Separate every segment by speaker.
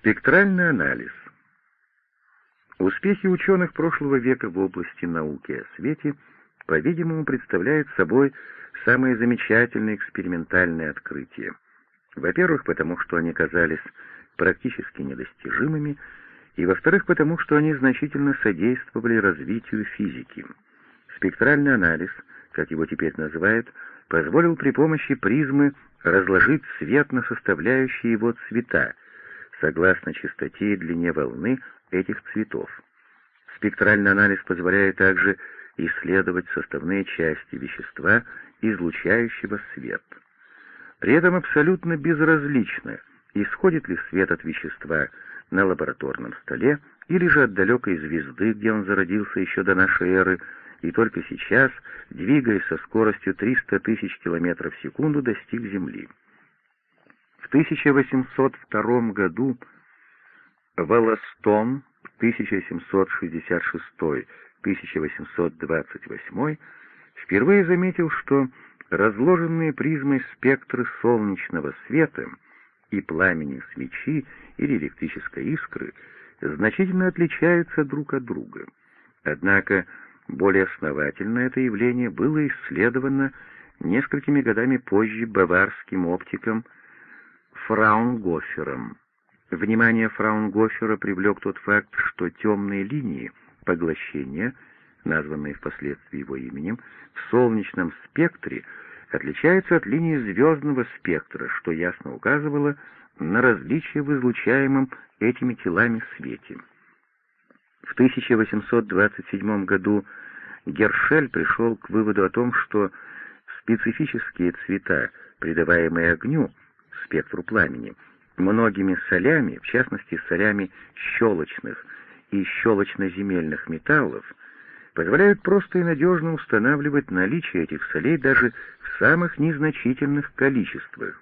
Speaker 1: Спектральный анализ. Успехи ученых прошлого века в области науки о свете, по-видимому, представляют собой самые замечательные экспериментальные открытия. Во-первых, потому что они казались практически недостижимыми, и во-вторых, потому что они значительно содействовали развитию физики. Спектральный анализ, как его теперь называют, позволил при помощи призмы разложить свет на составляющие его цвета, согласно частоте и длине волны этих цветов. Спектральный анализ позволяет также исследовать составные части вещества, излучающего свет. При этом абсолютно безразлично, исходит ли свет от вещества на лабораторном столе или же от далекой звезды, где он зародился еще до нашей эры, и только сейчас, двигаясь со скоростью 300 тысяч километров в секунду, достиг Земли. В 1802 году Волостон 1766-1828 впервые заметил, что разложенные призмой спектры солнечного света и пламени свечи или электрической искры значительно отличаются друг от друга. Однако более основательно это явление было исследовано несколькими годами позже баварским оптиком Фраунгофером. Внимание Фраунгофера привлек тот факт, что темные линии поглощения, названные впоследствии его именем, в солнечном спектре отличаются от линии звездного спектра, что ясно указывало на различия в излучаемом этими телами свете. В 1827 году Гершель пришел к выводу о том, что специфические цвета, придаваемые огню, спектру пламени, многими солями, в частности солями щелочных и щелочно-земельных металлов, позволяют просто и надежно устанавливать наличие этих солей даже в самых незначительных количествах.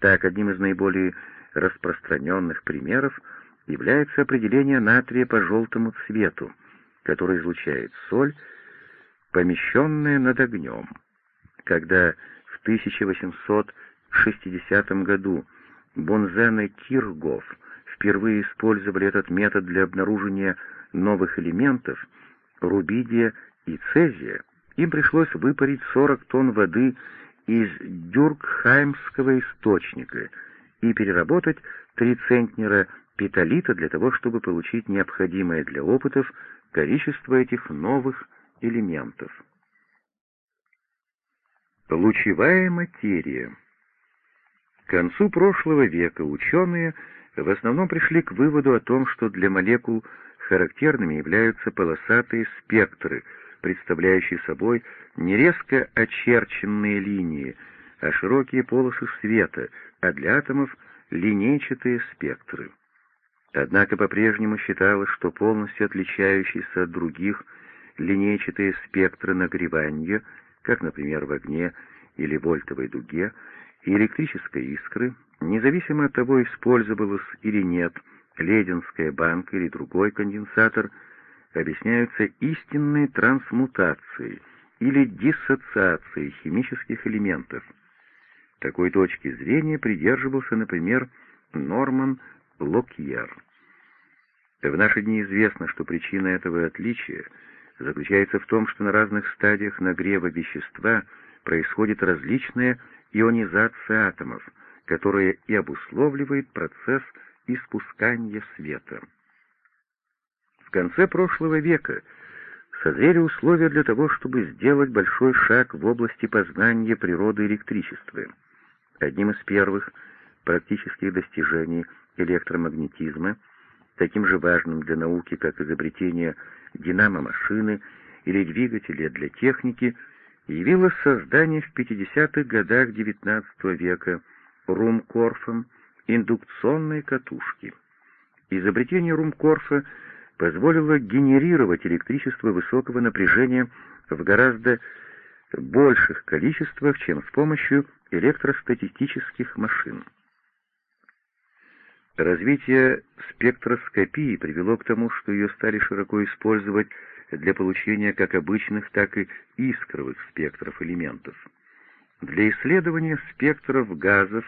Speaker 1: Так, одним из наиболее распространенных примеров является определение натрия по желтому цвету, который излучает соль, помещенная над огнем. Когда в 1860 году. Бонзен и Киргоф впервые использовали этот метод для обнаружения новых элементов, рубидия и цезия, им пришлось выпарить 40 тонн воды из Дюркхаймского источника и переработать 3 центнера питолита для того, чтобы получить необходимое для опытов количество этих новых элементов. Лучевая материя концу прошлого века ученые в основном пришли к выводу о том, что для молекул характерными являются полосатые спектры, представляющие собой не резко очерченные линии, а широкие полосы света, а для атомов — линейчатые спектры. Однако по-прежнему считалось, что полностью отличающиеся от других линейчатые спектры нагревания, как, например, в огне или вольтовой дуге, и электрической искры, независимо от того, использовалась или нет леденская банка или другой конденсатор, объясняются истинной трансмутацией или диссоциацией химических элементов. Такой точки зрения придерживался, например, Норман Локьер. В наши дни известно, что причина этого отличия заключается в том, что на разных стадиях нагрева вещества происходит различная ионизация атомов, которая и обусловливает процесс испускания света. В конце прошлого века созрели условия для того, чтобы сделать большой шаг в области познания природы электричества. Одним из первых практических достижений электромагнетизма, таким же важным для науки, как изобретение динамо-машины или двигателя для техники, явилось создание в 50-х годах XIX века Румкорфом индукционной катушки. Изобретение Румкорфа позволило генерировать электричество высокого напряжения в гораздо больших количествах, чем с помощью электростатистических машин. Развитие спектроскопии привело к тому, что ее стали широко использовать для получения как обычных, так и искровых спектров элементов. Для исследования спектров газов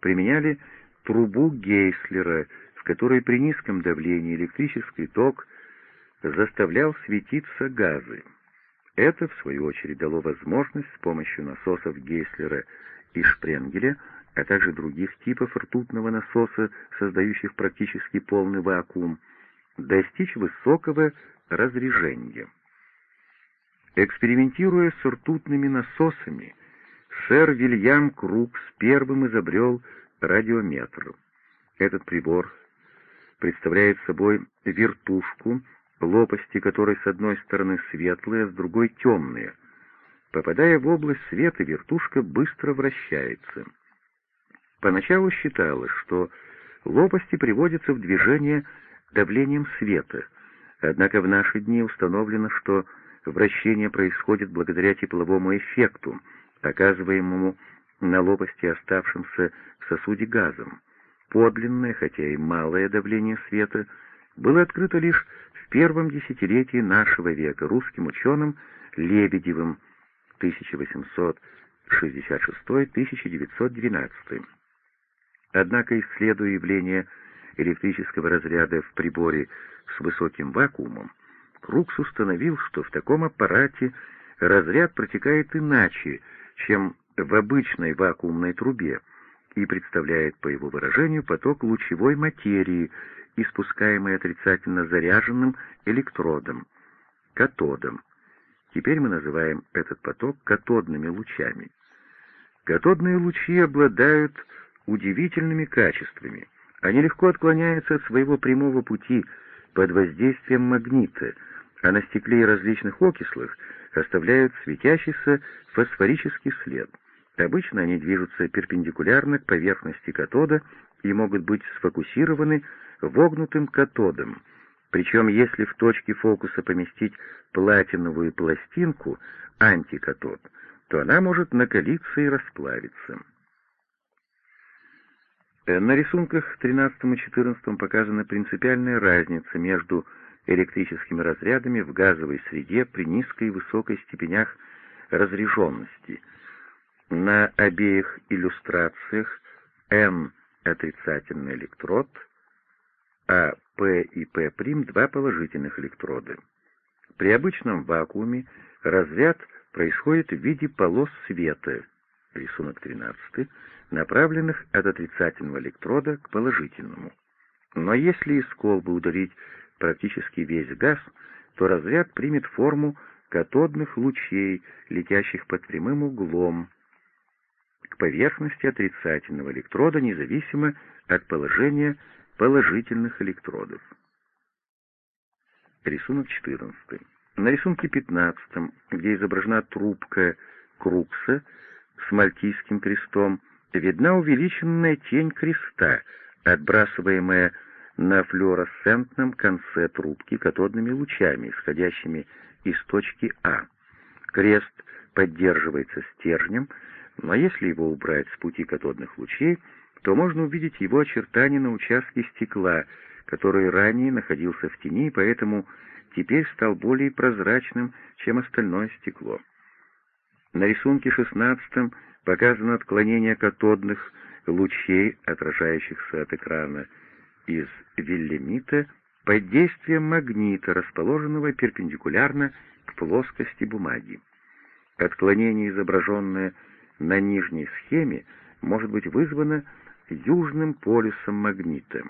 Speaker 1: применяли трубу Гейслера, в которой при низком давлении электрический ток заставлял светиться газы. Это, в свою очередь, дало возможность с помощью насосов Гейслера и Шпренгеля, а также других типов ртутного насоса, создающих практически полный вакуум, достичь высокого разрежения. Экспериментируя с ртутными насосами, сэр Вильям Крукс первым изобрел радиометр. Этот прибор представляет собой вертушку, лопасти которой с одной стороны светлые, а с другой темные. Попадая в область света, вертушка быстро вращается. Поначалу считалось, что лопасти приводятся в движение давлением света, однако в наши дни установлено, что вращение происходит благодаря тепловому эффекту, оказываемому на лопасти оставшимся в сосуде газом. Подлинное, хотя и малое давление света было открыто лишь в первом десятилетии нашего века русским ученым Лебедевым 1866-1912. Однако, исследуя явление электрического разряда в приборе с высоким вакуумом, Крукс установил, что в таком аппарате разряд протекает иначе, чем в обычной вакуумной трубе, и представляет, по его выражению, поток лучевой материи, испускаемый отрицательно заряженным электродом, катодом. Теперь мы называем этот поток катодными лучами. Катодные лучи обладают удивительными качествами. Они легко отклоняются от своего прямого пути под воздействием магнита, а на стекле и различных окислах оставляют светящийся фосфорический след. Обычно они движутся перпендикулярно к поверхности катода и могут быть сфокусированы вогнутым катодом. Причем, если в точке фокуса поместить платиновую пластинку, антикатод, то она может накалиться и расплавиться. Э, на рисунках 13 и 14 показана принципиальная разница между электрическими разрядами в газовой среде при низкой и высокой степенях разряженности. На обеих иллюстрациях N — отрицательный электрод, а P и P' — два положительных электрода. При обычном вакууме разряд происходит в виде полос света, рисунок 13, направленных от отрицательного электрода к положительному. Но если из колбы удалить практически весь газ, то разряд примет форму катодных лучей, летящих под прямым углом к поверхности отрицательного электрода, независимо от положения положительных электродов. Рисунок 14. На рисунке 15, где изображена трубка Крукса с мальтийским крестом, видна увеличенная тень креста, отбрасываемая на флуоресцентном конце трубки катодными лучами, исходящими из точки А. Крест поддерживается стержнем, но если его убрать с пути катодных лучей, то можно увидеть его очертания на участке стекла, который ранее находился в тени, и поэтому теперь стал более прозрачным, чем остальное стекло. На рисунке 16 показано отклонение катодных лучей, отражающихся от экрана из виллемита, под действием магнита, расположенного перпендикулярно к плоскости бумаги. Отклонение, изображенное на нижней схеме, может быть вызвано южным полюсом магнита,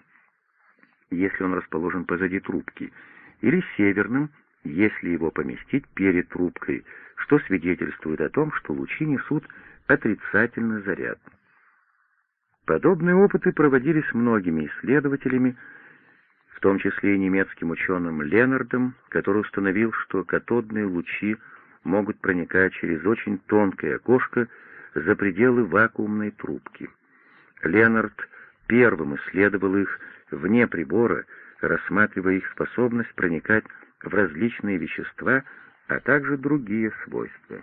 Speaker 1: если он расположен позади трубки, или северным, если его поместить перед трубкой, что свидетельствует о том, что лучи несут отрицательный заряд. Подобные опыты проводились многими исследователями, в том числе и немецким ученым Ленардом, который установил, что катодные лучи могут проникать через очень тонкое окошко за пределы вакуумной трубки. Ленард первым исследовал их вне прибора, рассматривая их способность проникать в различные вещества, а также другие свойства.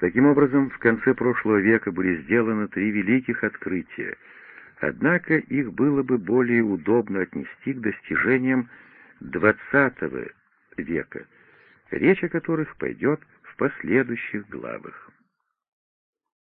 Speaker 1: Таким образом, в конце прошлого века были сделаны три великих открытия, однако их было бы более удобно отнести к достижениям XX века, речь о которых пойдет в последующих главах.